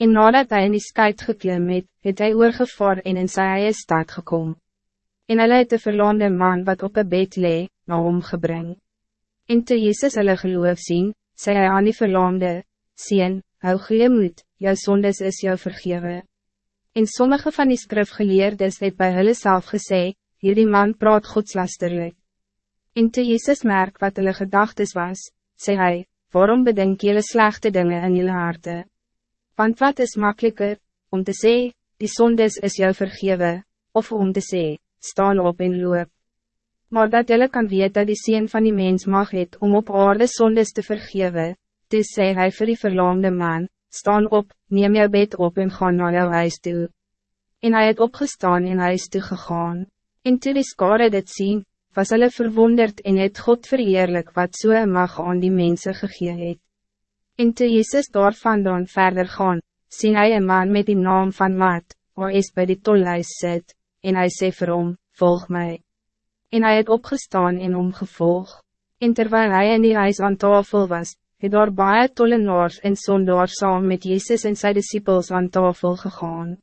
En nadat hij in die skuit geklim het, het hy oorgevaar en in sy eie stad gekom. En hulle het de verlaande man wat op een bed lee, na hom gebring. En toe Jezus hulle geloof sien, sê hy aan die verlaande, Sien, hou goeie moed, jou sondes is jou vergewe. En sommige van die skrifgeleerdes het by hulle self gesê, hierdie man praat godslasterlik. En toe Jezus merk wat hulle gedagtes was, sê hy, waarom bedenk jullie slechte dingen in jullie harten? Want wat is makkelijker, om te zeggen, die zondes is jou vergeven, of om te zeggen, staan op en loop. Maar dat jullie kan weten dat die zin van die mens mag het om op aarde zondes te vergeven, dus zei hij voor die verlangde man, staan op, neem jou bed op en ga naar jouw huis toe. En hij het opgestaan en huis toe gegaan. En toe die skare dit zien, was hulle verwonderd en het God verheerlijk wat so mag aan die mensen gegee het. En toe Jezus daar vandaan verder gaan, sien hy een man met die naam van Maat, waar is bij die tolhuis sit, en hij sê vir hom, volg mij. En hij het opgestaan en omgevolg. En terwijl hij in die huis aan tafel was, het daar baie tollenaars en sondaars saam met Jezus en sy disciples aan tafel gegaan.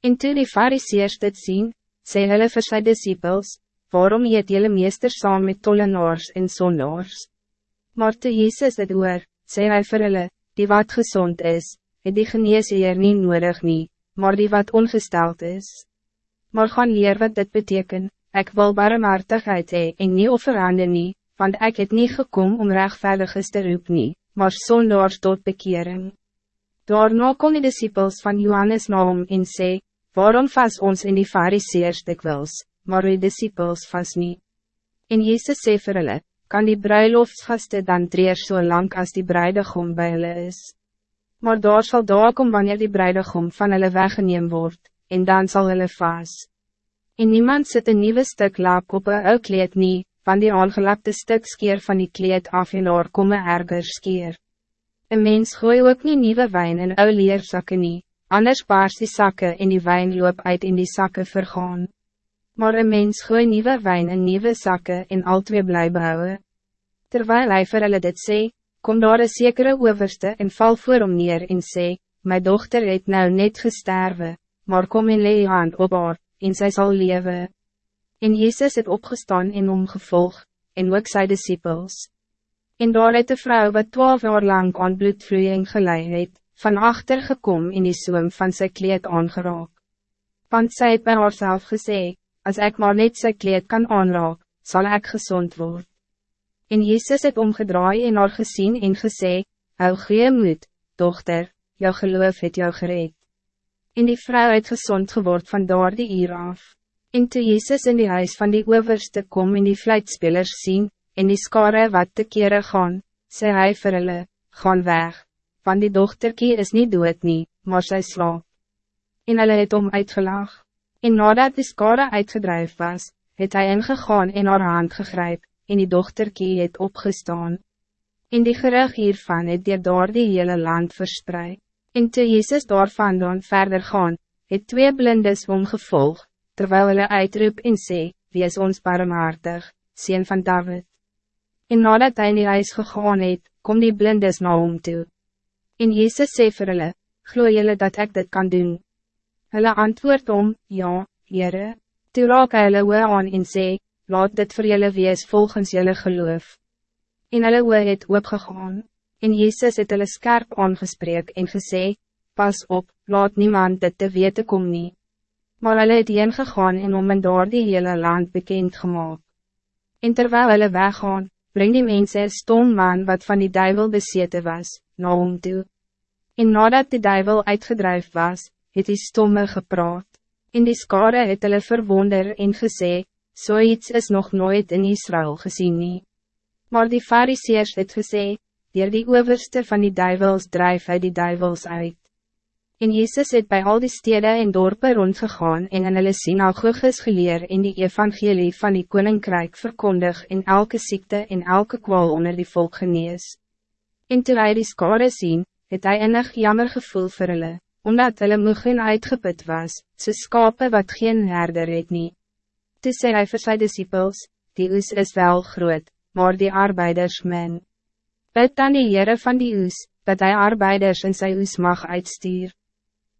En toe die fariseers dit sien, sê hulle vir sy disciples, waarom eet jylle meester saam met tollenaars en sondaars? Maar toe Jezus het oor, sê hy vir hulle, die wat gezond is, het die geneesheer nie nodig nie, maar die wat ongesteld is. Maar gaan leer wat dit betekent, ik wil barmhartigheid hee en nie offerande nie, want ik het niet gekom om rechtvaardigers te roep nie, maar sondaars tot bekering. Daarna kon die disciples van Johannes na hom en sê, waarom vas ons in die fariseers dikwils, maar die disciples vas nie. En Jezus sê vir hulle, kan die bruiloftsgaste dan treer so lang als die bruidegom bij hulle is. Maar daar zal daar kom wanneer die bruidegom van hulle weggeneem wordt, en dan zal hulle vaas. En niemand zit een nieuwe stuk laap op een ou kleed nie, van die aangelapte stuk skeer van die kleed af en oor kom een erger skeer. Een mens gooi ook nie nieuwe wijn in ou leerzakken nie, anders baars die zakken en die wijn loop uit in die zakken vergaan. Maar een mens gooi nieuwe wijn in nieuwe zakken en al twee bly behouden. Terwijl hij vir hulle dit sê, kom daar een zekere overste en val voor hom neer en sê, My dochter het nou net gesterwe, maar kom en lee hand op haar, en sy sal lewe. En Jezus het opgestaan en omgevolg, en ook sy disciples. En daar het de vrouw wat twaalf jaar lang aan bloedvloeiing gelei het, van achter gekom in die soem van sy kleed aangeraak. Want sy het by haarself gesê, als ik maar net sy kleed kan aanraak, zal ik gezond worden. En Jezus het omgedraai en haar gezien en gesê, hou goeie moed, dochter, jou geloof het jou gereed. En die vrouw het gezond geword van daar die uur af. En toe Jezus in die huis van die overste kom en die fluitspelers zien, en die skare wat te kere gaan, sê hy vir hulle, gaan weg, van die dochterkie is niet dood nie, maar sy slaap. En hulle het om uitgelaag. En nadat die skade uitgedrijf was, het hij ingegaan en haar hand gegryp, en die dochterkie het opgestaan. En die gerug hiervan het dier door die hele land verspreid. En toe Jezus daarvan dan verder gaan, het twee blindes omgevolg, terwijl hulle uitroep en sê, wie is ons barmhartig, sien van David. En nadat hij in die huis gegaan het, kom die blindes na hom toe. En Jezus sê vir hulle, glo julle dat ik dit kan doen. Hulle antwoord om, ja, Heere. Toe raak hulle oe aan en sê, laat dit voor julle wees volgens julle geloof. En hulle oe het oopgegaan, en Jezus het hulle skerp aangespreek en gesê, pas op, laat niemand dit te weten kom nie. Maar hulle het heen gegaan en om in daar die hele land bekend gemaakt. En terwijl hulle weggaan, breng die mense een stom man wat van die duivel besete was, na hom toe. En nadat die duivel uitgedrijf was, het die stomme gepraat. In die skare het hulle verwonder en gesê, zoiets is nog nooit in Israël gezien nie. Maar die fariseers het gesê, dier die overste van die duivels drijf hy die duivels uit. En Jezus het bij al die steden en dorpen rondgegaan en in hulle synagoges geleer in die evangelie van die koninkrijk verkondig in elke ziekte en elke kwal onder die volk genees. En toe hy die skare sien, het hy innig jammer gevoel vir hulle omdat hulle moeg en uitgeput was, ze skape wat geen herder het nie. Toe sê hy vir sy disciples, die oes is wel groot, maar die arbeiders min. Bid dan die Heere van die oes, dat hij arbeiders in sy oes mag uitstuur.